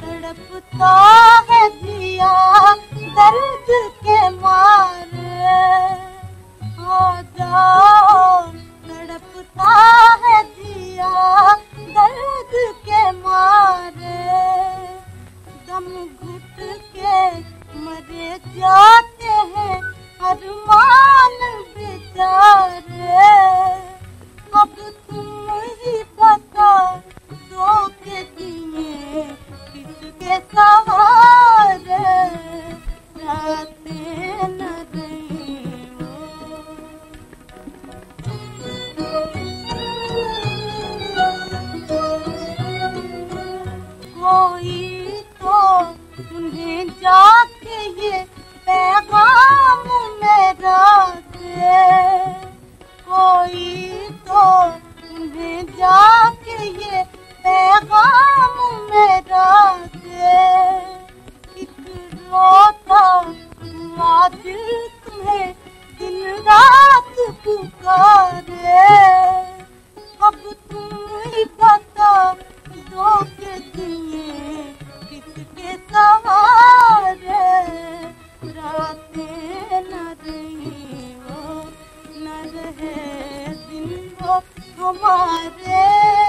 तड़पता किसके सहारे दिल तुम्हें दिन रात पुकारे। अब तुम ही बता दो के दिए किसके सहारे। रातें न रही वो न रहे दिन वो हमारे।